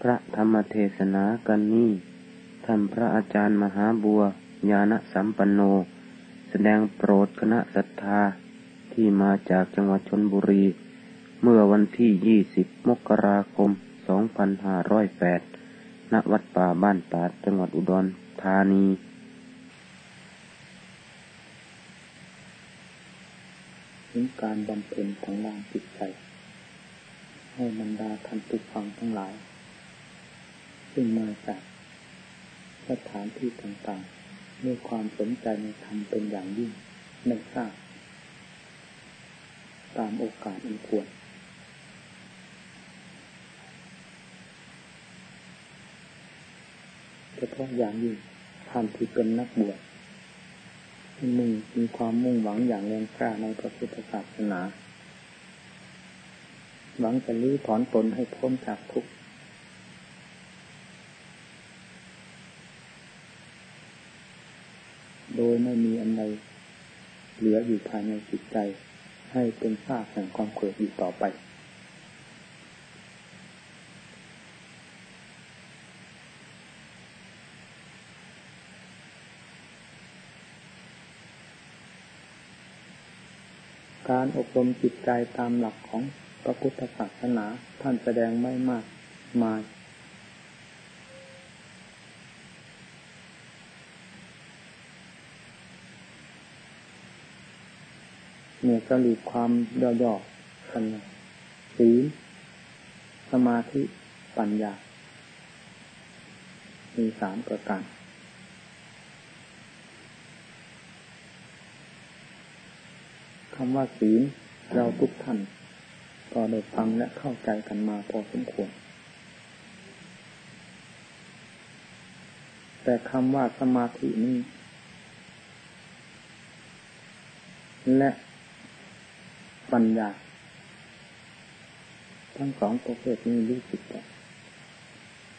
พระธรรมเทศนากันนี้ท่านพระอาจารย์มหาบัว ญาณสัมปันโน แสดงโปรดคณะศรัทธาที่มาจากจังหวัดชนบุรี เมื่อวันที่ 20 มกราคม 2508 ณ วัดป่าบ้านตาดจังหวัดอุดรธานีถึงการบำเพ็ญของด้านจิตใจ ให้บรรดาท่านผู้ฟังทั้งหลาย ซึ่งมาจากสถานที่ต่างๆด้วยความสนใจในธรรมเป็นอย่างยิ่งไม่ทราบตามโอกาสอันควรเฉพาะอย่างยิ่งท่านที่เป็นนักบวชมุ่งมีความมุ่งหวังอย่างแรงกล้าในพระพุทธศาสนา หวังจะลื้อถอนตนให้พ้นจากทุกข์ โดยไม่มีอันใดเหลืออยู่ภายในจิตใจ ให้เป็นซากแห่งความเกิดอยู่ต่อไป การอบรมจิตใจตามหลักของพระพุทธศาสนาท่านแสดงไม่มากมาย เมื่อสรุปความย่อๆกันศีลสมาธิปัญญา มีสามประการคำว่าศีลเราทุกท่านก็ได้ฟังและเข้าใจกันมาพอสมควร แต่คำว่าสมาธินี้และ ปัญญา ทั้งสองประเภทนี้รู้สึกแบบ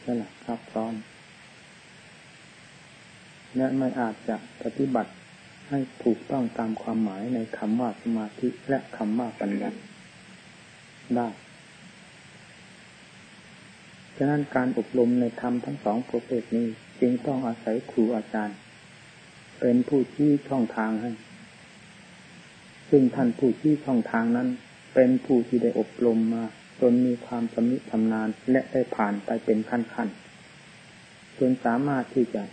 สลับซับซ้อนและไม่อาจจะปฏิบัติให้ถูกต้องตามความหมายในคำว่าสมาธิและคำว่าปัญญาได้ฉะนั้นการอบรมในธรรมทั้งสองประเภทนี้จึงต้องอาศัยครูอาจารย์ เป็นผู้ชี้ช่องทางให้ ซึ่งท่านผู้ชี้ช่องทางนั้น เป็นผู้ที่ได้อบรมมา จนมีความสมิชำนาญและได้ผ่านไปเป็นขั้นๆจนสามารถที่จะ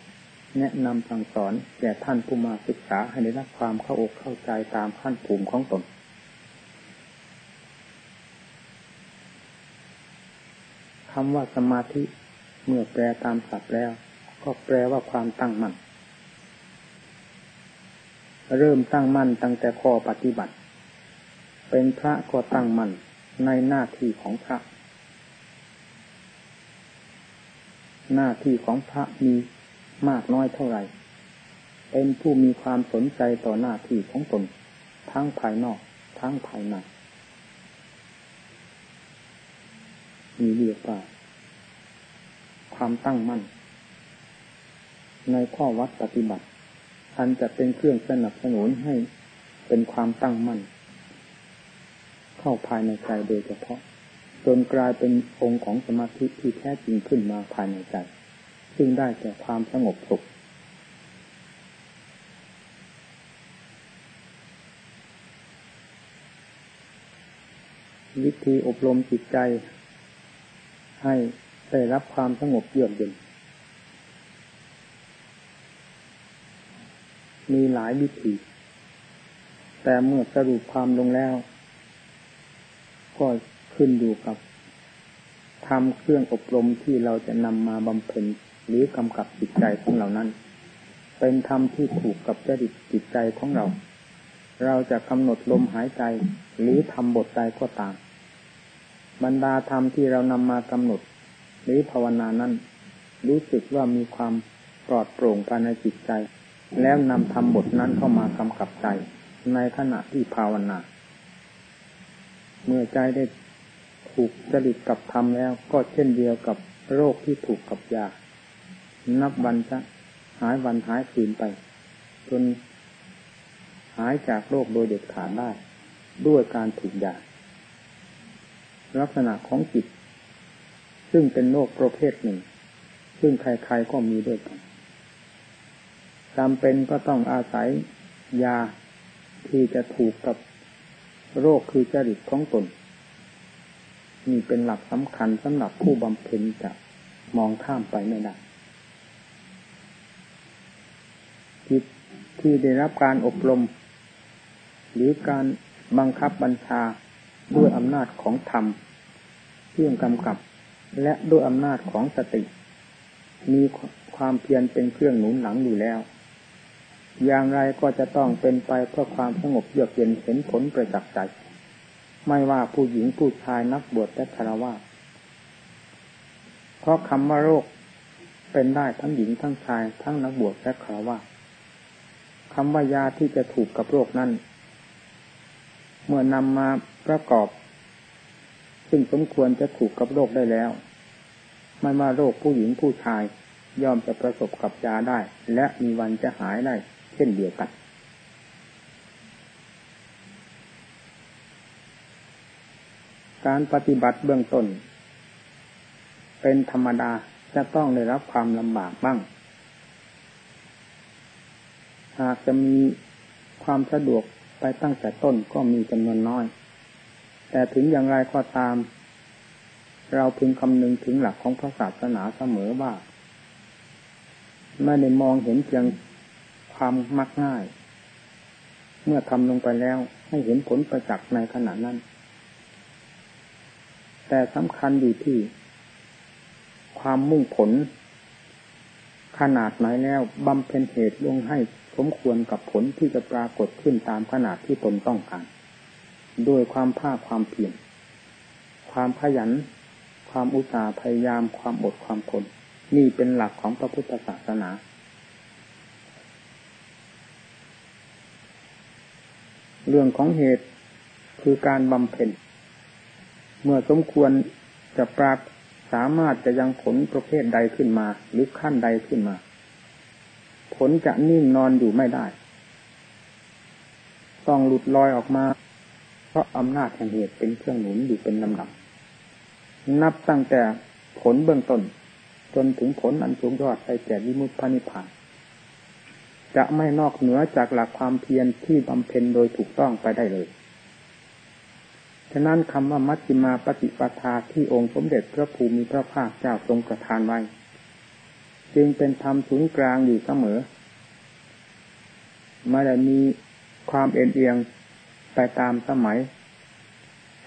แนะนำสั่งสอนแก่ท่านผู้มาศึกษาให้ได้รับความเข้าอกเข้าใจตามขั้นภูมิของตนคำว่าสมาธิเมื่อแปลตามศัพท์แล้ว ก็แปลว่าความตั้งมั่น เริ่มตั้งมั่นตั้งแต่ข้อปฏิบัติ เป็นพระก็ตั้งมั่นในหน้าที่ของพระ หน้าที่ของพระมีมากน้อยเท่าไหร่ เป็นผู้มีความสนใจต่อหน้าที่ของตน ทั้งภายนอก ทั้งภายในมีเรียกว่าความตั้งมั่น ในข้อวัดปฏิบัติ อันจะเป็นเครื่องสนับสนุนให้เป็นความตั้งมั่น เข้าภายในใจโดยเฉพาะ จนกลายเป็นองค์ของสมาธิที่แท้จริงขึ้นมาภายในใจ ซึ่งได้แก่ความสงบสุขวิธีอบรมจิตใจ ให้ได้รับความสงบเยือกเย็น มีหลายวิธี แต่เมื่อสรุปความลงแล้ว ก็ขึ้นอยู่กับทำเครื่องอบรมที่เราจะนำมาบำเพ็ญหรือกำกับจิตใจของเรานั้น เป็นธรรมที่ถูกกับจริตจิตใจของเรา เราจะกำหนดลมหายใจหรือทำบทใจก็ตาม บรรดาธรรมที่เรานำมากำหนด หรือภาวนานั้น รู้สึกว่ามีความปลอดโปร่งภายในจิตใจ แล้วนำทำบทนั้นเข้ามากำกับใจ ในขณะที่ภาวนา เมื่อใจได้ถูกจริตกับธรรมแล้วก็เช่นเดียวกับโรคที่ถูกกับยา นับวันจะหายวันหายคืนไป จนหายจากโรคโดยเด็ดขาดได้ ด้วยการถูกยา ลักษณะของจิต ซึ่งเป็นโรคประเภทหนึ่ง ซึ่งใครๆก็มีด้วยกัน จำเป็นก็ต้องอาศัยยาที่จะถูกกับโรคคือจริตของตนนี่เป็นหลักสำคัญสำหรับผู้บำเพ็ญจะมองข้ามไปไม่ได้จิตที่ได้รับการอบรม หรือการบังคับบัญชาด้วยอำนาจของธรรมเครื่องกำกับ และด้วยอำนาจของสติ มีความเพียรเป็นเครื่องหนุนหลังอยู่แล้ว อย่างไรก็จะต้องเป็นไปเพื่อความสงบเยือกเย็นเห็นผลประจักษ์ใจ ไม่ว่าผู้หญิงผู้ชายนักบวชและคารวะเพราะคำว่าโรคเป็นได้ทั้งหญิงทั้งชาย ทั้งนักบวชและคารวะคำว่ายาที่จะถูกกับโรคนั้นเมื่อนำมาประกอบ ซึ่งสมควรจะถูกกับโรคได้แล้วไม่ว่าโรคผู้หญิงผู้ชายย่อมจะประสบกับยาได้ และมีวันจะหายได้ เช่นเดียวกัน การปฏิบัติเบื้องต้น เป็นธรรมดาจะต้องได้รับความลำบากบ้าง หากจะมีความสะดวกไปตั้งแต่ต้นก็มีจำนวนน้อย แต่ถึงอย่างไรก็ตาม เราพึงคำนึงถึงหลักของพระศาสนาเสมอว่า ไม่ได้มองเห็นเพียง ความมักง่าย เมื่อทำลงไปแล้วให้เห็นผลประจักษ์ในขณะนั้น แต่สำคัญอยู่ที่ ความมุ่งผล ขนาดไหนแล้วบำเพ็ญเหตุลงให้สมควรกับผลที่จะปรากฏขึ้นตามขนาดที่ตนต้องการ โดยความภาคความเพียรความขยัน ความอุตสาห์พยายามความอดความทนนี่เป็นหลักของพระพุทธศาสนา เรื่องของเหตุคือการบำเพ็ญ เมื่อสมควรจะปราบสามารถจะยังผลประเภทใดขึ้นมา หรือขั้นใดขึ้นมา ผลจะนิ่งนอนอยู่ไม่ได้ ต้องหลุดลอยออกมา เพราะอำนาจแห่งเหตุเป็นเครื่องหนุนอยู่เป็นลำดับ นับตั้งแต่ผลเบื้องต้น จนถึงผลอันสูงยอดไปแก่วิมุตตินิพพาน จะไม่นอกเหนือจากหลักความเพียรที่บำเพ็ญโดยถูกต้องไปได้เลย ฉะนั้นคำว่ามัชฌิมาปฏิปทาที่องค์สมเด็จพระภูมิพระภาคเจ้าทรงประทานไว้ จึงเป็นธรรมศูนย์กลางอยู่เสมอไม่ได้มีความเอ็นเอียงไปตามสมัย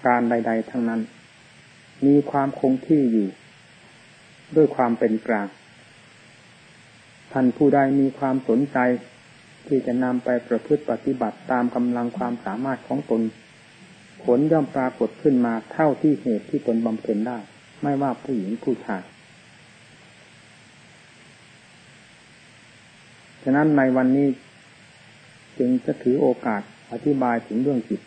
การใด ๆ ทั้งนั้น มีความคงที่อยู่ ด้วยความเป็นกลาง ท่านผู้ใดมีความสนใจ ที่จะนำไปประพฤติปฏิบัติตามกำลังความสามารถของตน ผลย่อมปรากฏขึ้นมาเท่าที่เหตุที่ตนบำเพ็ญได้ ไม่ว่าผู้หญิงผู้ชายฉะนั้นในวันนี้จึงจะถือโอกาสอธิบายถึงเรื่องจิต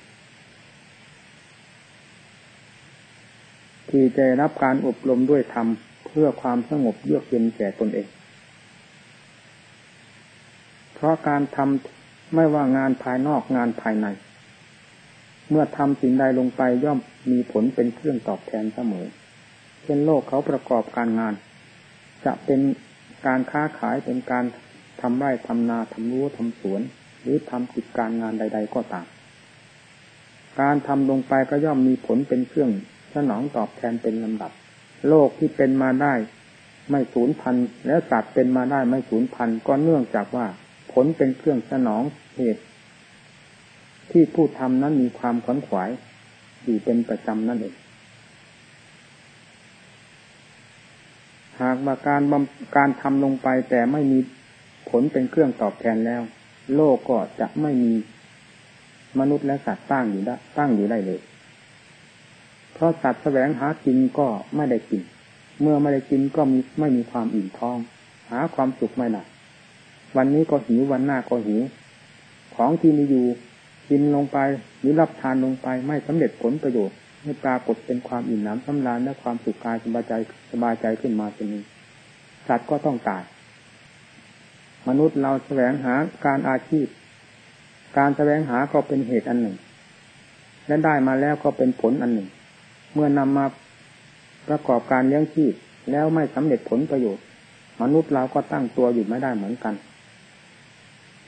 ที่จะรับการอบรมด้วยธรรม เพื่อความสงบเยือกเย็นแก่ตนเอง เพราะการทำไม่ว่างานภายนอกงานภายใน เมื่อทำสิ่งใดลงไปย่อมมีผลเป็นเครื่องตอบแทนเสมอ เช่นโลกเขาประกอบการงาน จะเป็นการค้าขายเป็นการทำไร่ทำนาทำรั้วทำสวน หรือทำกิจการงานใด ๆ ก็ตาม การทำลงไปก็ย่อมมีผลเป็นเครื่องสนองตอบแทนเป็นลำดับ โลกที่เป็นมาได้ไม่สูญพันธุ์แล้วสัตว์เป็นมาได้ไม่สูญพันธุ์ก็เนื่องจากว่า ผลเป็นเครื่องสนองเหตุ ที่ผู้ทำนั้นมีความขวนขวายอยู่เป็นประจำนั่นเองหากว่าการการทำลงไปแต่ไม่มีผลเป็นเครื่องตอบแทนแล้ว โลกก็จะไม่มีมนุษย์และสัตว์ตั้งอยู่ได้ตั้งอยู่ได้เลย เพราะสัตว์แสวงหากินก็ไม่ได้กิน เมื่อไม่ได้กินก็มีไม่มีความอิ่มท้อง หาความสุขไม่ได้ วันนี้ก็หิววันหน้าก็หิว ของที่มีอยู่กินลงไปหรือรับทานลงไปไม่สำเร็จผลประโยชน์ไม่ปรากฏเป็นความอิ่มหนำสำราญและความสุขกายสบายใจสบายใจขึ้นมาเป็นนี้สัตว์ก็ต้องตาย มนุษย์เราแสวงหาการอาชีพ การแสวงหาก็เป็นเหตุอันหนึ่ง และได้มาแล้วก็เป็นผลอันหนึ่ง เมื่อนำมาประกอบการเลี้ยงชีพแล้วไม่สำเร็จผลประโยชน์ มนุษย์เราก็ตั้งตัวอยู่ไม่ได้เหมือนกัน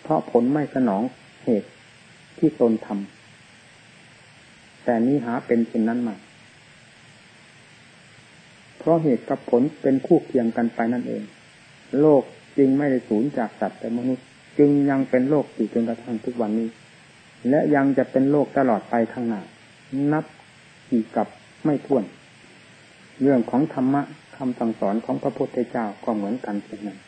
เพราะผลไม่สนองเหตุที่ตนทำแต่นี้หาเป็นเช่นนั้นมาเพราะเหตุกับผลเป็นคู่เคียงกันไปนั่นเอง โลกจึงไม่ได้สูญจากสัตว์แต่มนุษย์ จึงยังเป็นโลกอยู่จนกระทั่งทุกวันนี้ และยังจะเป็นโลกตลอดไปข้างหน้า นับกี่กับไม่ถ้วน เรื่องของธรรมะคำสั่งสอนของพระพุทธเจ้าก็เหมือนกันเช่นนั้น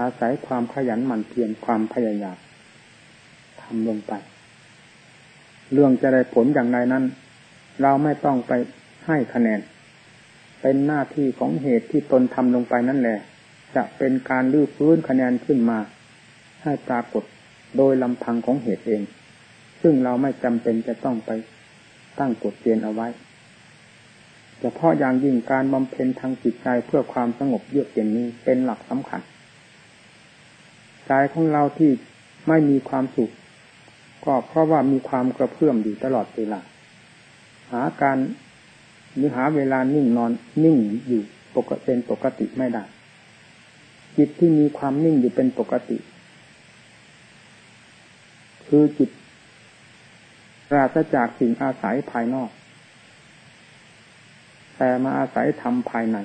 อาศัยความขยันหมั่นเพียรความพยายามทำลงไป เรื่องจะได้ผลอย่างไรนั้น เราไม่ต้องไปให้คะแนน เป็นหน้าที่ของเหตุที่ตนทำลงไปนั่นแหละ จะเป็นการลื้อฟื้นคะแนนขึ้นมา ให้ปรากฏโดยลำพังของเหตุเอง ซึ่งเราไม่จำเป็นจะต้องไปตั้งกฎเกณฑ์เอาไว้เฉพาะอย่างยิ่งการบำเพ็ญทางจิตใจเพื่อความสงบเยือกเย็นนี้เป็นหลักสำคัญ ใจของเราที่ไม่มีความสุข ก็เพราะว่ามีความกระเพื่อมอยู่ตลอดเวลา หาการหรือหาเวลานิ่งนอนนิ่งอยู่ปกติเป็นปกติไม่ได้ จิตที่มีความนิ่งอยู่เป็นปกติ คือจิตปราศจากสิ่งอาศัยภายนอก แต่มาอาศัยธรรมภายใน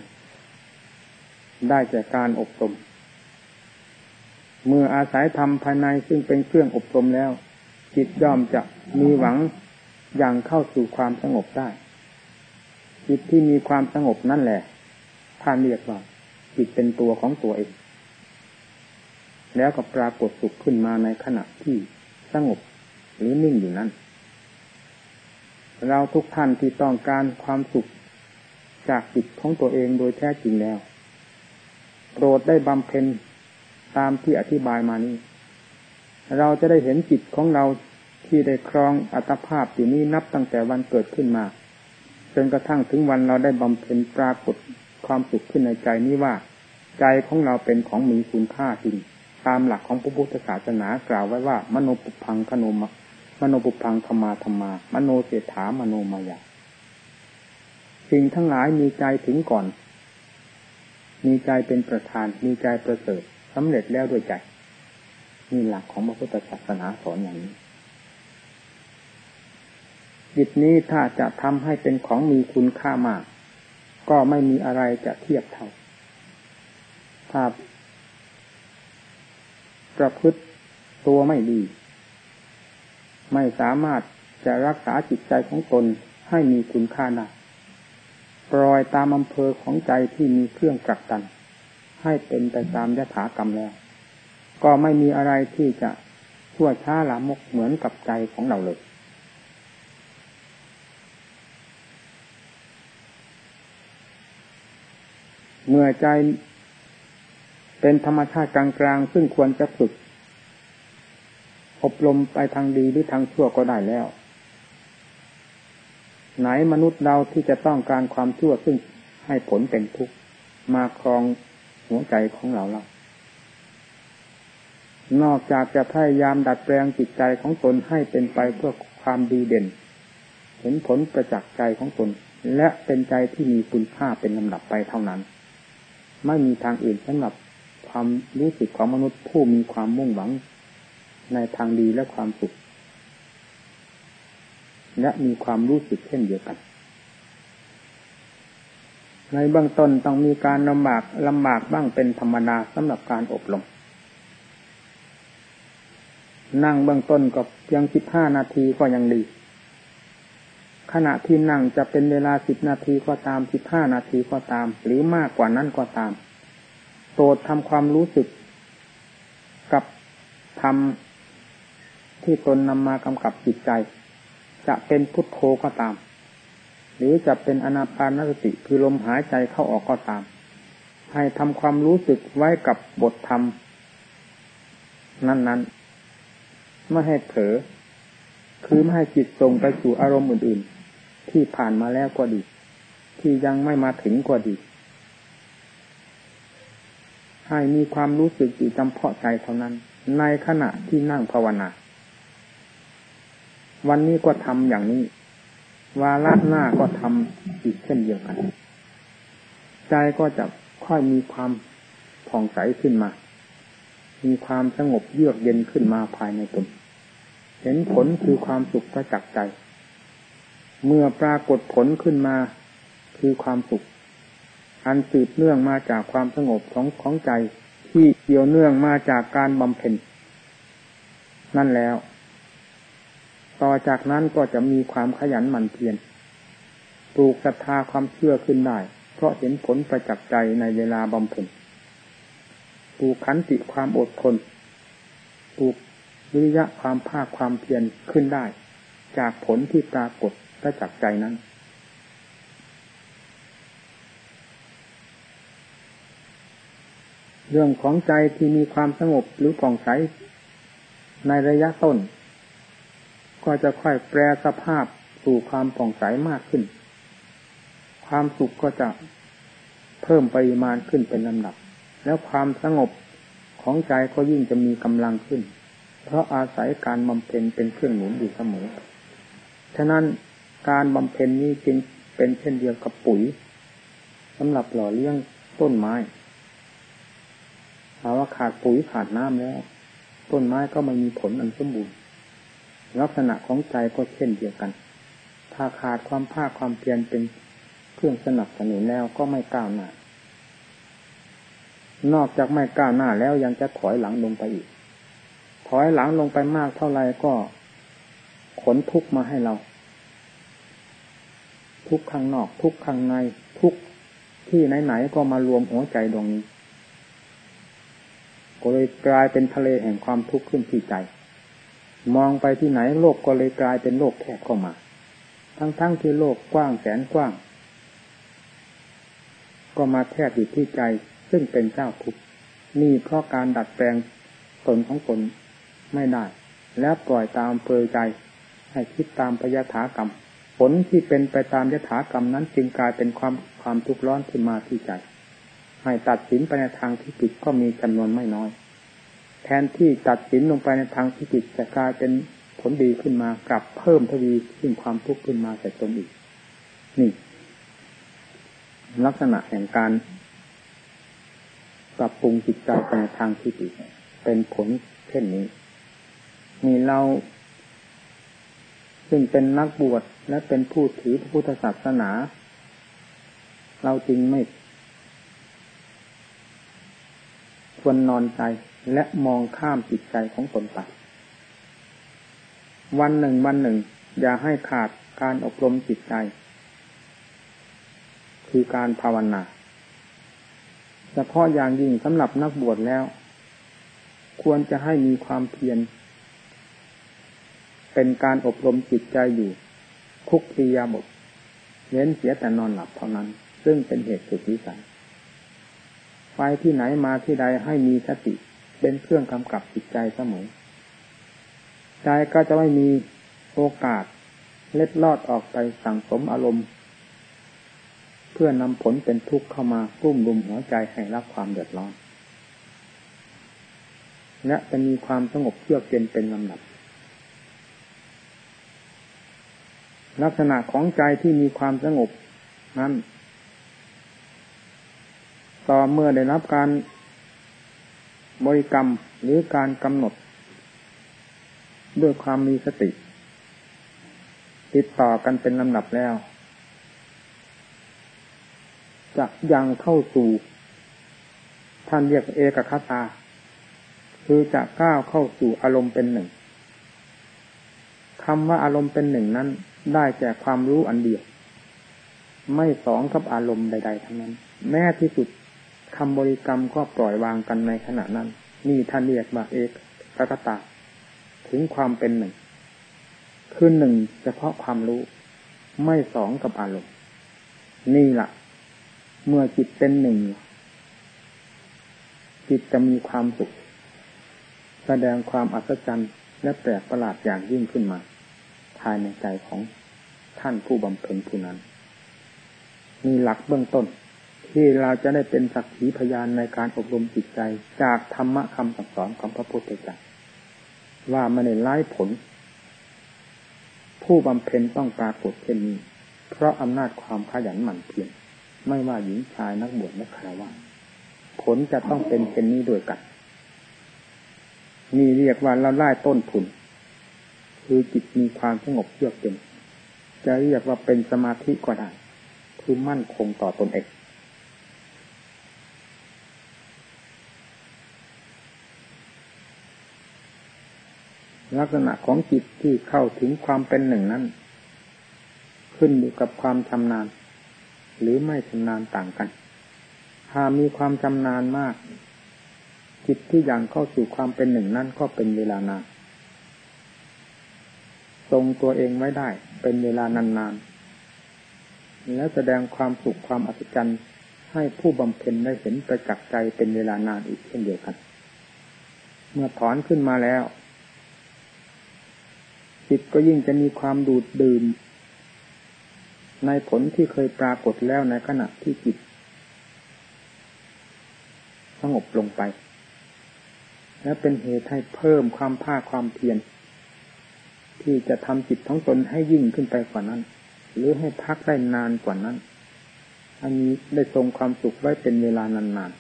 ได้จากการอบรม เมื่ออาศัยธรรมภายในซึ่งเป็นเครื่องอบรมแล้ว จิตย่อมจะมีหวังอย่างเข้าสู่ความสงบได้ จิตที่มีความสงบนั่นแหละท่านเรียกว่า จิตเป็นตัวของตัวเอง แล้วก็ปรากฏสุขขึ้นมาในขณะที่สงบหรือนิ่งอยู่นั้น เราทุกท่านที่ต้องการความสุขจากจิตของตัวเองโดยแท้จริงแล้ว โปรดได้บำเพ็ญ ตามที่อธิบายมานี้ เราจะได้เห็นจิตของเราที่ได้ครองอัตภาพอยู่นี้นับตั้งแต่วันเกิดขึ้นมาจนกระทั่งถึงวันเราได้บำเพ็ญปรากฏความสุขขึ้นในใจนี้ว่า ใจของเราเป็นของมีคุณค่าจริง ตามหลักของพระพุทธศาสนากล่าวไว้ว่า มโนปุพังคโนมมโนปุพังธรรมาธรรมา มโนเศรษฐามโนมายาสิ่งทั้งหลายมีใจถึงก่อน มีใจเป็นประธาน มีใจประเสริฐ สำเร็จแล้วด้วยใจนี่หลักของพระพุทธศาสนาสอนอย่างนี้จิตนี้ถ้าจะทำให้เป็นของมีคุณค่ามาก ก็ไม่มีอะไรจะเทียบเท่าถ้าประพฤติตัวไม่ดี ไม่สามารถจะรักษาจิตใจของตนให้มีคุณค่าได้ปล่อยตามอำเภอของใจที่มีเครื่องกักตัน ให้เป็นไปตามยถากรรมแล้ว ก็ไม่มีอะไรที่จะชั่วช้าละมกเหมือนกับใจของเราเลยเมื่อใจเป็นธรรมชาติกลางๆ ซึ่งควรจะฝึก อบรมไปทางดีหรือทางชั่วก็ได้แล้ว ไหนมนุษย์เราที่จะต้องการความชั่วซึ่งให้ผลเป็นทุกข์มาครอง หัวใจของเราเรา นอกจากจะพยายามดัดแปลงจิตใจของตนให้เป็นไปเพื่อความดีเด่น เห็นผลประจักษ์ใจของตน และเป็นใจที่มีคุณค่าเป็นลำดับไปเท่านั้น ไม่มีทางอื่นสำหรับความรู้สึกของมนุษย์ผู้มีความมุ่งหวัง ในทางดีและความสุข และมีความรู้สึกเช่นเดียวกัน ในเบื้องต้นต้องมีการลำบากลำบากบ้างเป็นธรรมดาสำหรับการอบรมนั่งเบื้องต้นก็เพียงสิบห้านาทีก็ยังดี ขณะที่นั่งจะเป็นเวลาสิบนาทีก็ตามสิบห้านาทีก็ตาม หรือมากกว่านั้นก็ตามโปรดทำความรู้สึก กับทำที่ตนนำมากำกับจิตใจ จะเป็นพุทโธก็ตาม หรือจะเป็นอนาปานสติคือลมหายใจเข้าออกก็ตาม ให้ทำความรู้สึกไว้กับบทธรรม นั้นๆ ไม่ให้เผลอคือไม่ให้จิตส่งไปสู่อารมณ์อื่นๆ ที่ผ่านมาแล้วก็ดี ที่ยังไม่มาถึงก็ดี ให้มีความรู้สึกอยู่จำเพาะใจเท่านั้น ในขณะที่นั่งภาวนา วันนี้ก็ทำอย่างนี้ วาระหน้าก็ทำอีกเช่นเดียวกัน ใจก็จะค่อยมีความผ่องใสขึ้นมา มีความสงบเยือกเย็นขึ้นมาภายในตน เห็นผลคือความสุขประจักษ์ใจ เมื่อปรากฏผลขึ้นมาคือความสุข อันสืบเนื่องมาจากความสงบของของใจที่เกี่ยวเนื่องมาจากการบำเพ็ญนั่นแล้ว ต่อจากนั้นก็จะมีความขยันหมั่นเพียรปลูกศรัทธาความเชื่อขึ้นได้ เพราะเห็นผลประจักษ์ใจในเวลาบำเพ็ญปลูกขันติความอดทนปลูกวิริยะความภาคความเพียรขึ้นได้ จากผลที่ปรากฏประจักษ์ใจนั้น เรื่องของใจที่มีความสงบหรือผ่องใสในระยะต้น ก็จะค่อยแปรสภาพสู่ความผ่องใสมากขึ้น ความสุขก็จะเพิ่มปริมาณขึ้นเป็นลำดับ แล้วความสงบของใจก็ยิ่งจะมีกำลังขึ้น เพราะอาศัยการบำเพ็ญเป็นเครื่องหนุนอยู่เสมอ ฉะนั้นการบำเพ็ญนี้จึงเป็นเช่นเดียวกับปุ๋ยสำหรับหล่อเลี้ยงต้นไม้หาว่าขาดปุ๋ยขาดน้ำแล้ว ต้นไม้ก็ไม่มีผลอันสมบูรณ์ ลักษณะของใจก็เช่นเดียวกัน ถ้าขาดความภาคความเพียรเป็นเครื่องสนับสนุนแล้วก็ไม่ก้าวหน้า นอกจากไม่ก้าวหน้าแล้วยังจะถอยหลังลงไปอีก ถอยหลังลงไปมากเท่าไรก็ขนทุกมาให้เรา ทุกข้างนอก ทุกข้างใน ทุกที่ไหนๆก็มารวมหัวใจดวงนี้ก็เลยกลายเป็นทะเลแห่งความทุกข์ขึ้นที่ใจ มองไปที่ไหนโลกก็เลยกลายเป็นโลกแคบเข้ามา ทั้งๆทที่โลกกว้างแสนกว้าง ก็มาแทบอยู่ที่ใจซึ่งเป็นเจ้าทุกข์นี่เพราะการดัดแปลงตนของตนไม่ได้ แล้วปล่อยตามเพลใจ ให้คิดตามปยถากรรม ผลที่เป็นไปตามยถากรรมนั้นจึงกลายเป็นความความทุกข์ร้อนขึ้นมาที่ใจ ให้ตัดสินไปในทางที่ผิดก็มีจำนวนไม่น้อย แทนที่ตัดสินลงไปในทางที่ผิดจะกลายเป็นผลดีขึ้นมากลับเพิ่มทวีขึ้นความทุกข์ขึ้นมาใส่ตนอีก นี่ ลักษณะแห่งการปรับปรุงจิตใจไปในทางที่ผิดเป็นผลเช่นนี้นี่เรา ซึ่งเป็นนักบวชและเป็นผู้ถือพระพุทธศาสนา เราจรึงไม่ ควรนอนใจและมองข้ามจิตใจของตนไปวันหนึ่งวันหนึ่ง อย่าให้ขาดการอบรมจิตใจ คือการภาวนาเฉพาะอย่างยิ่งสำหรับนักบวชแล้ว ควรจะให้มีความเพียรเป็นการอบรมจิตใจอยู่ทุกปียาบทเว้นเสียแต่นอนหลับเท่านั้น ซึ่งเป็นเหตุสุดวิสัย ไปที่ไหนมาที่ใดให้มีสติ เป็นเครื่องกำกับจิตใจเสมอ ใจก็จะไม่มีโอกาส เล็ดลอดออกไปสั่งสมอารมณ์ เพื่อนำผลเป็นทุกข์เข้ามาตุ้มรุมหัวใจให้รับความเดือดร้อนและจะมีความสงบเยือกเย็นเป็นลำดับ ลักษณะของใจที่มีความสงบนั้น ต่อเมื่อได้รับการบริกรรมหรือการกำหนด ด้วยความมีสติ ติดต่อกันเป็นลำดับแล้ว จะยังเข้าสู่ ท่านเรียกเอกคตา คือจะก้าวเข้าสู่อารมณ์เป็นหนึ่งคำว่าอารมณ์เป็นหนึ่งนั้น ได้แก่ความรู้อันเดียว ไม่สองกับอารมณ์ใด ๆ ทั้งนั้น แม้ที่สุด คำบริกรรมก็ปล่อยวางกันในขณะนั้น นี่ท่านเรียกว่าเอกตตาถึงความเป็นหนึ่ง คือหนึ่งเฉพาะความรู้ ไม่สองกับอารมณ์ นี่แหละเมื่อจิตเป็นหนึ่ง จิตจะมีความสุข แสดงความอัศจรรย์และแปลกประหลาดอย่างยิ่งขึ้นมา ภายในใจของท่านผู้บำเพ็ญผู้นั้น มีหลักเบื้องต้น ที่เราจะได้เป็นสักขีพยานในการอบรมจิตใจ จากธรรมะคำสั่งสอนของพระพุทธเจ้าว่ามันได้ไล่ผล ผู้บำเพ็ญต้องปรากฏเช่นนี้ เพราะอำนาจความขยันหมั่นเพียรไม่ว่าหญิงชายนักบวชนักคารวะผลจะต้องเป็นเช่นนี้ด้วยกันนี่เรียกว่าเราไล่ต้นทุน คือจิตมีความสงบเยือกเย็นจะเรียกว่าเป็นสมาธิก็ได้ คือมั่นคงต่อตนเอง ลักษณะของจิตที่เข้าถึงความเป็นหนึ่งนั้น ขึ้นอยู่กับความชำนาญ หรือไม่ชำนาญต่างกัน หากมีความชำนาญมาก จิตที่ยังเข้าสู่ความเป็นหนึ่งนั้นก็เป็นเวลานานทรงตัวเองไว้ได้เป็นเวลานานๆ แล้วแสดงความสุขความอัศจรรย์ให้ผู้บำเพ็ญได้เห็นประจักษ์ใจเป็นเวลานานอีกเช่นเดียวกัน เมื่อถอนขึ้นมาแล้ว จิตก็ยิ่งจะมีความดูดดื่ม ในผลที่เคยปรากฏแล้วในขณะที่จิตสงบลงไป และเป็นเหตุให้เพิ่มความภาคความเพียรที่จะทำจิตของตนให้ยิ่งขึ้นไปกว่านั้น หรือให้พักได้นานกว่านั้น อันนี้ได้ทรงความสุขไว้เป็นเวลานานๆ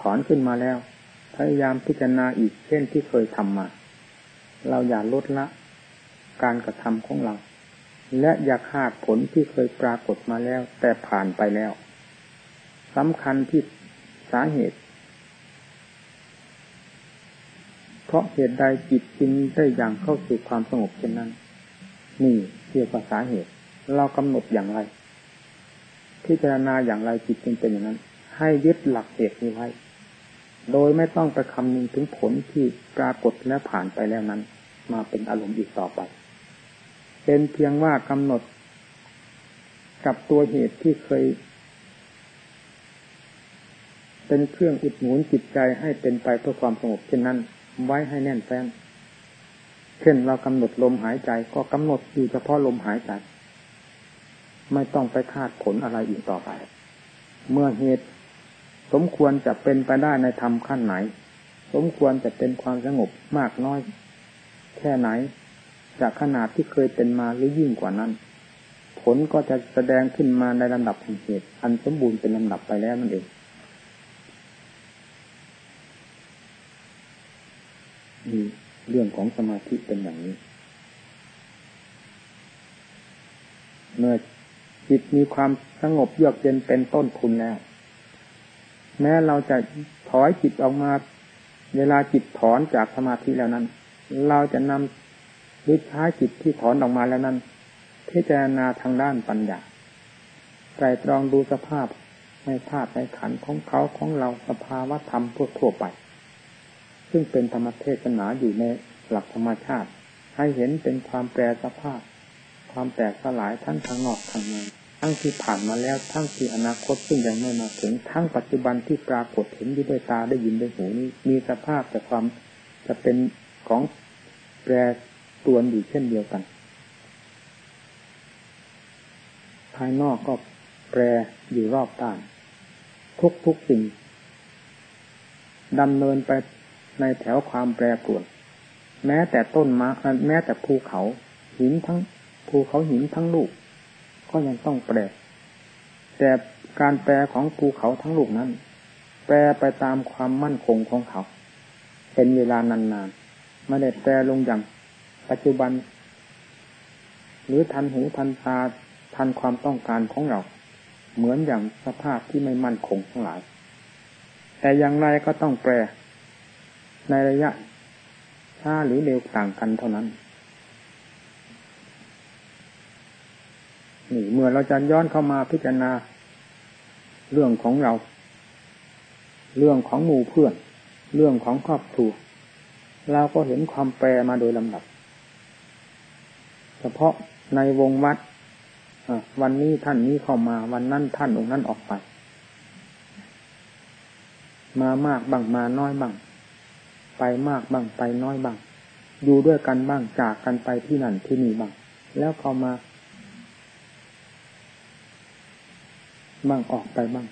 ถอนขึ้นมาแล้ว พยายามพิจารณาอีกเช่นที่เคยทำมา เราอย่าลดละ การกระทำของเรา และอย่าคาดผลที่เคยปรากฏมาแล้ว แต่ผ่านไปแล้วสำคัญที่สาเหตุ เพราะเหตุใดจิตจึงได้อย่างเข้าสู่ความสงบเช่นนั้น นี่เรียวกว่าสาเหตุ เรากำหนดอย่างไรพิจารณาอย่างไรจิตจึงเป็นอย่างนั้น ให้ยึดหลักเหตุนี้ไว้ โดยไม่ต้องไปคำนึงถึงผลที่ปรากฏและผ่านไปแล้วนั้น มาเป็นอารมณ์อีกต่อไป เป็นเพียงว่ากำหนด กับตัวเหตุที่เคย เป็นเครื่องอุดหนุนจิตใจให้เป็นไปเพื่อความสงบเช่นนั้น ไว้ให้แน่นแฟ้นเช่นเรากำหนดลมหายใจก็กำหนดอยู่เฉพาะลมหายใจ ไม่ต้องไปคาดผลอะไรอีกต่อไป เมื่อเหตุ สมควรจะเป็นไปได้ในธรรมขั้นไหน สมควรจะเป็นความสงบมากน้อย แค่ไหน จากขนาดที่เคยเป็นมาหรือยิ่งกว่านั้น ผลก็จะแสดงขึ้นมาในลำดับเหตุ อันสมบูรณ์เป็นลำดับไปแล้วนั่นเองนี่เรื่องของสมาธิเป็นอย่างนี้ เมื่อจิตมีความสงบเยือกเย็นเป็นต้นทุนแล้ว แม้เราจะถอยจิตออกมา เวลาจิตถอนจากสมาธิแล้วนั้น เราจะนำหรือใช้จิตที่ถอนออกมาแล้วนั้นพิจารณาทางด้านปัญญาไตรตรองดูสภาพในธาตุในขันของเขาของเราสภาวะธรรมทั่วทั่วไป ซึ่งเป็นธรรมเทศนาอยู่ในหลักธรรมชาติ ให้เห็นเป็นความแปรสภาพ ความแตกสลายทั้งทางนอกทางใน ทั้งที่ผ่านมาแล้วทั้งที่อนาคตซึ่งยังไม่มาถึงทั้งปัจจุบันที่ปรากฏเห็นด้วยตาได้ยินด้วยหูนี้มีสภาพแต่ความจะเป็นของแปรตัวอยู่เช่นเดียวกัน ภายนอกก็แปรอยู่รอบด้านทุกทุกสิ่งดำเนินไปในแถวความแปรปรวน แม้แต่ต้นไม้แม้แต่ภูเขาหินทั้งภูเขาหินทั้งลูก ก็ยังต้องแปรแต่การแปรของภูเขาทั้งลูกนั้น แปรไปตามความมั่นคงของเขา เป็นเวลานานๆไม่ได้แปรลงอย่าง ปัจจุบัน หรือทันหูทันตาทันความต้องการของเรา เหมือนอย่างสภาพที่ไม่มั่นคงทั้งหลาย แต่อย่างไรก็ต้องแปรในระยะช้าหรือเร็วต่างกันเท่านั้น นี่เมื่อเราจะย้อนเข้ามาพิจารณา เรื่องของเรา เรื่องของหมู่เพื่อน เรื่องของครอบครัวเราก็เห็นความแปรมาโดยลำดับ เฉพาะในวงวัดวันนี้ท่านนี้เข้ามา วันนั้นท่านองค์นั้นออกไป มามากบ้างมาน้อยบ้างไปมากบ้างไปน้อยบ้างอยู่ด้วยกันบ้างจากกันไปที่นั่นที่นี่บ้างแล้วเข้ามา บ้างออกไปบ้าง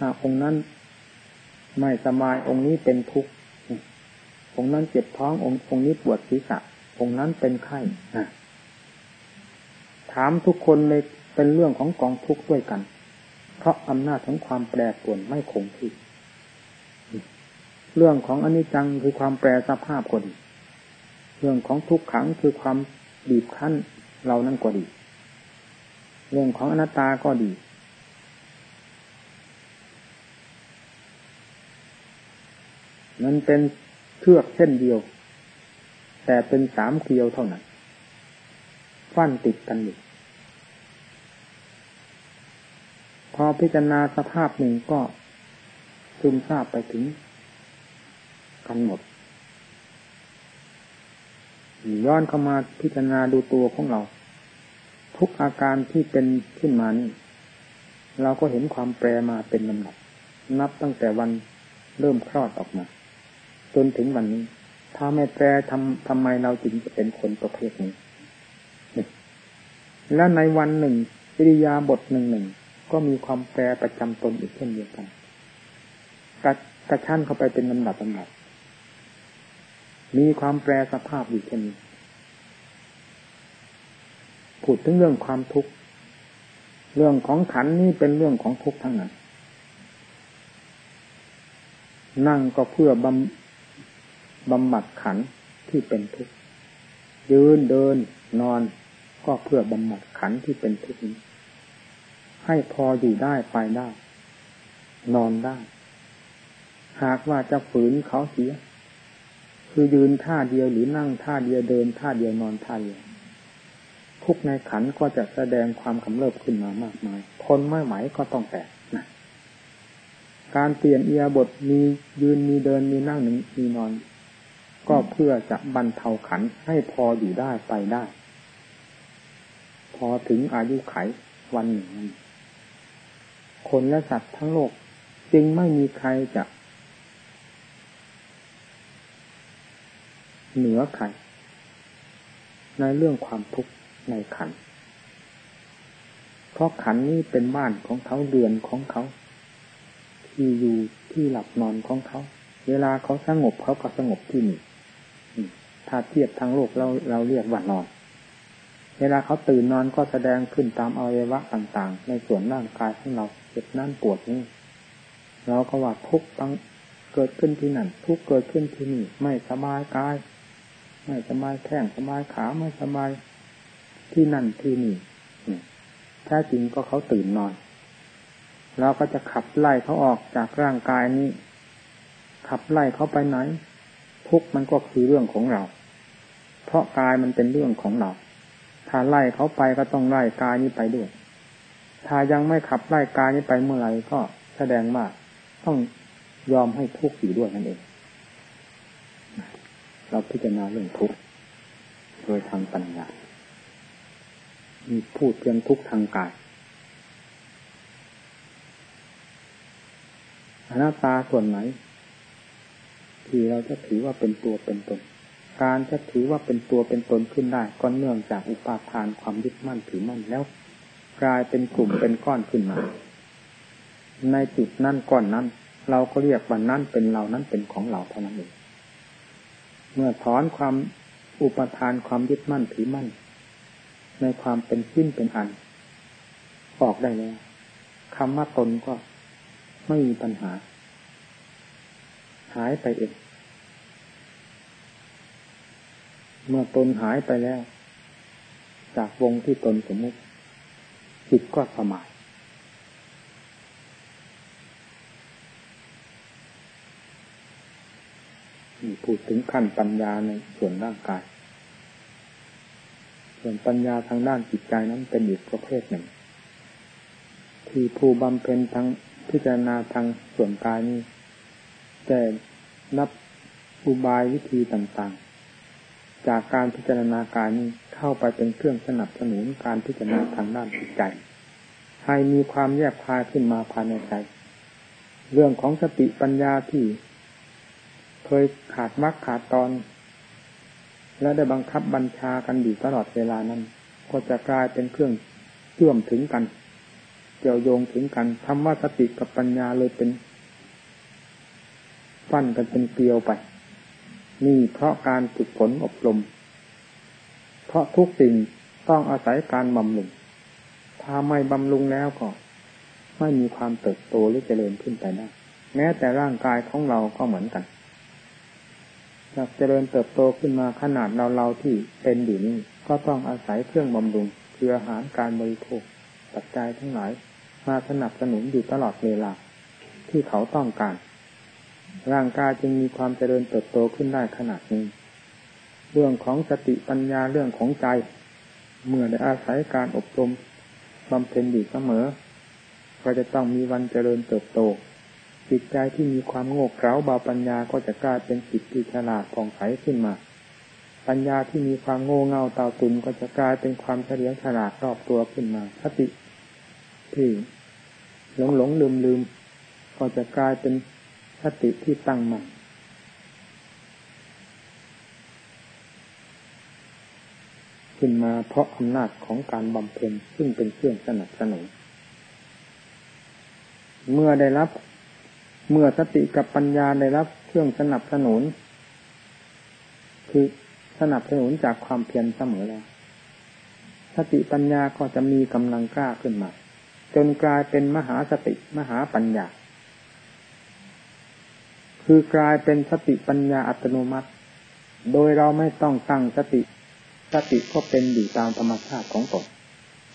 หากองค์นั้นไม่สบายองค์นี้เป็นทุกข์องค์นั้นเจ็บท้ององค์องค์นี้ปวดศีรษะองค์นั้นเป็นไข้ถามทุกคนเลยเป็นเรื่องของกองทุกข์ด้วยกัน เพราะอำนาจของความแปรปรวนไม่คงที่เรื่องของอนิจจังคือความแปรสภาพก็ดีเรื่องของทุกขังคือความบีบคั้นเรานั่นก็ดี เรื่องของอนัตตาก็ดี มันเป็นเชือกเส้นเดียว แต่เป็นสามเกลียวเท่านั้น ฟันติดกันอยู่พอพิจารณาสภาพหนึ่งก็ซึมซาบไปถึงกันหมดย้อนเข้ามาพิจารณาดูตัวของเรา ทุกอาการที่เป็นขึ้นมานี่เราก็เห็นความแปรมาเป็นลำดับนับตั้งแต่วันเริ่มคลอดออกมา จนถึงวันนี้ ถ้าไม่แปรทำทำไมเราจึงจะเป็นคนประเภทนี้ และในวันหนึ่งวิริยาบทหนึ่งหนึ่งก็มีความแปรประจำตนอีกเช่นเดียวกันกระกระชั้นเข้าไปเป็นลำดับลำดับ มีความแปรสภาพอยู่เช่นนี้พูดถึงเรื่องความทุกข์เรื่องของขันนี่เป็นเรื่องของทุกข์ทั้งนั้น นั่งก็เพื่อบำ บำบัดขันที่เป็นทุกข์ยืนเดินนอนก็เพื่อบำบัดขันที่เป็นทุกข์นี้ ให้พออยู่ได้ไปได้ นอนได้ หากว่าจะฝืนเขาเสีย คือยืนท่าเดียวหรือนั่งท่าเดียวเดินท่าเดียวนอนท่าเดียวทุกในขันก็จะแสดงความกำเริบขึ้นมามากมายทนไม่ไหวก็ต้องแตกนะการเปลี่ยนเอียบทมียืนมีเดินมีนั่งมีนอน ก็เพื่อจะบรรเทาขันให้พออยู่ได้ไปได้ พอถึงอายุไขวันหนึ่ง คนและสัตว์ทั้งโลก จึงไม่มีใครจะ เหนือใครในเรื่องความทุกข์ในขัน เพราะขันนี้เป็นบ้านของเขาเดือนของเขา ที่อยู่ที่หลับนอนของเขา เวลาเขาสงบเขาก็สงบที่นี่ ถ้าเทียบทางโลกเราเราเรียกว่านอน เวลาเขาตื่นนอนก็แสดงขึ้นตามอวัยวะต่างๆ ในส่วนร่างกายของเราเจ็บนั่นปวดนี่เราก็ว่าทุกข์เกิดขึ้นที่นั่น ทุกข์เกิดขึ้นที่นี่ไม่สบายกาย ไม่สบายแข้งสบายขาไม่สบายที่นั่นที่นี่แท้จริงก็เขาตื่นนอนเราก็จะขับไล่เขาออกจากร่างกายนี้ ขับไล่เขาไปไหน ทุกมันก็คือเรื่องของเรา เพราะกายมันเป็นเรื่องของเรา ถ้าไล่เขาไปก็ต้องไล่กายนี้ไปด้วย ถ้ายังไม่ขับไล่กายนี้ไปเมื่อไหร่ก็แสดงว่าต้องยอมให้ทุกข์อยู่ด้วยนั่นเอง เราพิจารณาเรื่องทุกข์โดยทางปัญญา มีพูดเพียงทุกข์ทางกายอนัตตาส่วนไหน ที่เราจะถือว่าเป็นตัวเป็นตน การจะถือว่าเป็นตัวเป็นตนขึ้นได้ก็เนื่องจากอุปาทานความยึดมั่นถือมั่นแล้ว กลายเป็นกลุ่มเป็นก้อนขึ้นมา ในจุดนั่นก้อนนั้น เราก็เรียกว่านั้นเป็นเรานั้นเป็นของเราเท่านั้นเองเมื่อถอนความอุปทานความยึดมั่นถือมั่น ในความเป็นชิ้นเป็นอัน ออกได้แล้วคำว่าตนก็ไม่มีปัญหา หายไปเอง เมื่อตนหายไปแล้ว จากวงที่ตนสมมติจิตก็สมายพูดถึงขั้นปัญญาในส่วนร่างกาย ส่วนปัญญาทางด้านจิตใจนั้นเป็นอีกประเภทหนึ่ง ที่ผู้บำเพ็ญทางพิจารณาทางส่วนกายนี้แต่นับอุบายวิธีต่างๆ จากการพิจารณากายนี้เข้าไปเป็นเครื่องสนับสนุนการพิจารณาทางด้านจิตใจ ให้มีความแยกคายขึ้นมาภายในใจ เรื่องของสติปัญญาที่ เคยขาดมักขาดตอน และได้บังคับบัญชากันอยู่ตลอดเวลานั้น ก็จะกลายเป็นเครื่องเชื่อมถึงกันเกี่ยวโยงถึงกันทำว่าสติกับปัญญาเลยเป็น ฟันกันเป็นเกลียวไป นี่เพราะการฝึกฝนอบรม เพราะทุกสิ่งต้องอาศัยการบำรุง ถ้าไม่บำรุงแล้วก็ ไม่มีความเติบโตหรือเจริญขึ้นไปได้ แม้แต่ร่างกายของเราก็เหมือนกันอยากเจริญเติบโตขึ้นมาขนาดเราเราที่เป็นอยู่นี้ก็ต้องอาศัยเครื่องบำรุงคืออาหารการบริโภคปัจจัยทั้งหลายมาสนับสนุนอยู่ตลอดเวลาที่เขาต้องการ ร่างกายจึงมีความเจริญเติบโตขึ้นได้ขนาดนี้ เรื่องของสติปัญญาเรื่องของใจ เมื่อได้อาศัยการอบรมบำเพ็ญอยู่เสมอ ก็จะต้องมีวันเจริญเติบโต จิตใจที่มีความโง่เขลาเบาปัญญาก็จะกลายเป็นจิตที่ฉลาดผ่องใสขึ้นมา ปัญญาที่มีความโง่เง่าเตาตุนก็จะกลายเป็นความเฉลียวฉลาดรอบตัวขึ้นมาสติที่หลงหลงลืมลืมก็จะกลายเป็น สติที่ตั้งมั่นขึ้นมาเพราะอำนาจของการบำเพ็ญซึ่งเป็นเครื่องสนับสนุนเมื่อได้รับ เมื่อสติกับปัญญาได้รับเครื่องสนับสนุน คือสนับสนุนจากความเพียรเสมอแล้ว สติปัญญาก็จะมีกำลังกล้าขึ้นมา จนกลายเป็นมหาสติมหาปัญญา คือกลายเป็นสติปัญญาอัตโนมัติ โดยเราไม่ต้องตั้งสติสติก็เป็นอยู่ตามธรรมชาติของตน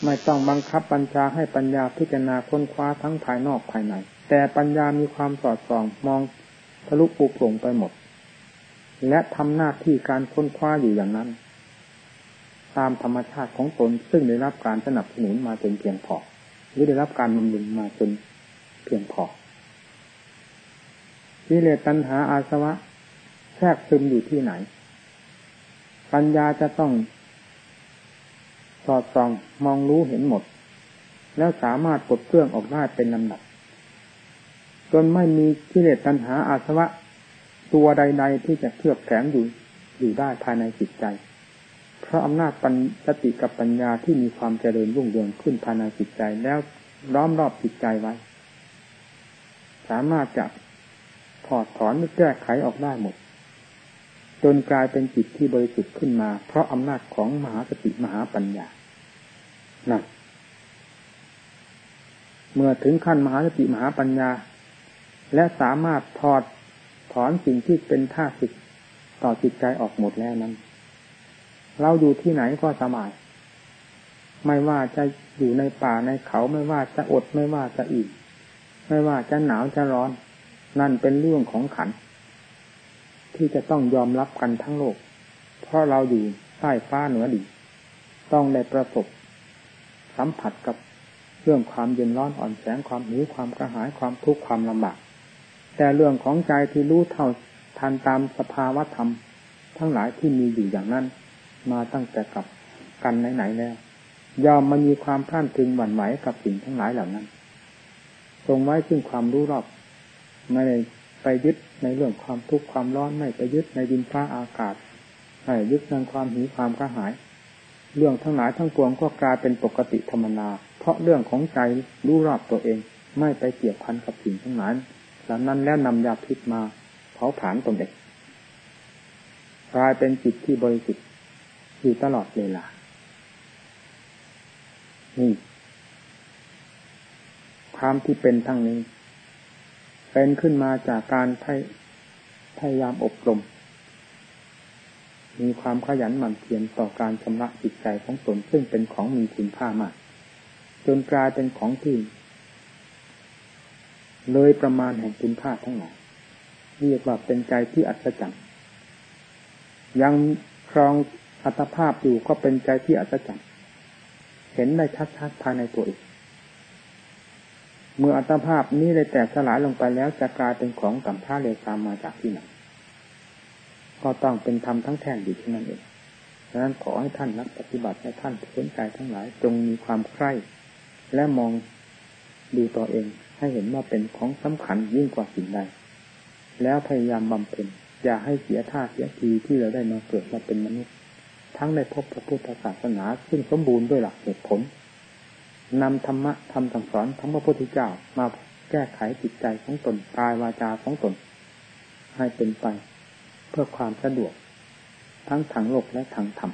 ไม่ต้องบังคับปัญญาให้ปัญญาพิจารณาค้นคว้าทั้งภายนอกภายใน แต่ปัญญามีความสอดส่องมองทะลุปุโปร่งไปหมด และทำหน้าที่การค้นคว้าอยู่อย่างนั้น ตามธรรมชาติของตนซึ่งได้รับการสนับสนุนมาจนเพียงพอหรือได้รับการบำรุงมาจนเพียงพอ กิเลสตัณหาอาสวะ แทรกซึมอยู่ที่ไหน ปัญญาจะต้องสอดส่องมองรู้เห็นหมด แล้วสามารถปลดเครื่องออกได้เป็นลำดับจนไม่มีกิเลสตัณหาอาสวะ ตัวใด ๆ ที่จะเคลือบแฝงอยู่อยู่ได้ภายในจิตใจ เพราะอำนาจปัญสติกับปัญญาที่มีความเจริญรุ่งเรืองขึ้นภายในจิตใจแล้วล้อมรอบจิตใจไว้ สามารถจะ ถอดถอนหรือแก้ไขออกได้หมด จนกลายเป็นจิตที่บริสุทธิ์ขึ้นมา เพราะอำนาจของมหาสติมหาปัญญานั่นเมื่อถึงขั้นมหาสติมหาปัญญา และสามารถถอดถอนสิ่งที่เป็นท่าสิทต่อจิตใจออกหมดแล้วนั้น เราอยู่ที่ไหนก็สบาย ไม่ว่าจะอยู่ในป่าในเขาไม่ว่าจะอดไม่ว่าจะอิ่มไม่ว่าจะหนาวจะร้อน นั่นเป็นเรื่องของขัน ที่จะต้องยอมรับกันทั้งโลก เพราะเราอยู่ใต้ฟ้าเหนือดินต้องได้ประสบ สัมผัสกับเรื่องความเย็นร้อนอ่อนแสงความหิวความกระหายความทุกข์ความลำบากแต่เรื่องของใจที่รู้เท่าทันตามสภาวะธรรม ทั้งหลายที่มีอยู่อย่างนั้น มาตั้งแต่กับกันไหนๆแล้วยอมมามีความพลาดพึงหวั่นไหวกับสิ่งทั้งหลายเหล่านั้นทรงไว้ซึ่งความรู้รอบ ไม่ได้ไปยึดในเรื่องความทุกข์ความร้อนไม่ไปยึดในดินฟ้าอากาศไม่ยึดในความหิวความกระหาย เรื่องทั้งหลายทั้งปวงก็กลายเป็นปกติธรรมนาเพราะเรื่องของใจรู้รอบตัวเอง ไม่ไปเกี่ยวพันกับสิ่งทั้งหลายหล่านั้นแล้วนำยาพิษมาเผาผลาญตนเองกลายเป็นจิตที่บริสุทธิ์อยู่ตลอดเวลานี่ความที่เป็นทั้งนี้ เป็นขึ้นมาจากการพยายามอบรม มีความขยันหมั่นเพียรต่อการชำระจิตใจของตนซึ่งเป็นของมีคุณค่ามาก จนกลายเป็นของที่เลยประมาณแห่งคุณค่าทั้งหลายเรียกว่าเป็นใจที่อัศจรรย์ยังครองอัตภาพอยู่ก็เป็นใจที่อัศจรรย์เห็นได้ชัดๆภายในตัวเอง เมื่ออัตภาพนี้ได้แตกสลายลงไปแล้วจะกลายเป็นของต่ำท่าเลวตามมาจากที่ไหนก็ต้องเป็นธรรมทั้งแท่งอยู่ที่นั่นเองดังนั้นขอให้ท่านนักปฏิบัติให้ท่านสนใจทั้งหลาย จงมีความใคร่และมองดูตัวเอง ให้เห็นว่าเป็นของสำคัญยิ่งกว่าสิ่งใด แล้วพยายามบำเพ็ญอย่าให้เสียท่าเสียทีที่เราได้มาเกิดมาเป็นมนุษย์ ทั้งในพบพระพุทธศาสนาซึ่งสมบูรณ์ด้วยหลักเหตุผล นำธรรมะธรรมสั่งสอนทั้งพระพุทธเจ้ามาแก้ไขจิตใจของตนกายวาจาของตน ให้เป็นไปเพื่อความสะดวก ทั้งทางโลกและทางธรรม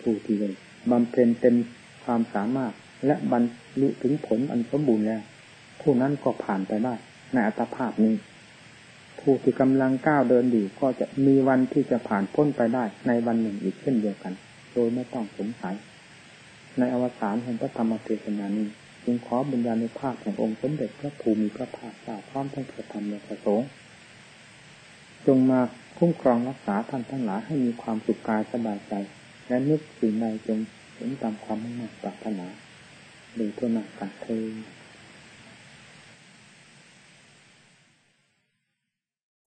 ผู้ที่เลยบำเพ็ญเต็มความสามารถและบรรลุถึงผลอันสมบูรณ์แล้ว ผู้นั้นก็ผ่านไปได้ในอัตภาพนี้ ผู้ที่กำลังก้าวเดินอยู่ก็จะมีวันที่จะผ่านพ้นไปได้ในวันหนึ่งอีกเช่นเดียวกัน โดยไม่ต้องสงสัย ในอวสานแห่งพระธรรมเทศนานี้จึงขอบุญญาณภาพแห่งองค์สมเด็จพระภูมิพระภาคเจ้าพร้อมทั้งพระธรรมและพระสงฆ์จงมาคุ้มครองรักษาท่านทั้งหลายให้มีความสุขกายสบายใจ และนึกสิ่งใดจงเห็นตามความมุ่งมั่นปรารถนาโดยทั่วหน้ากันเธอ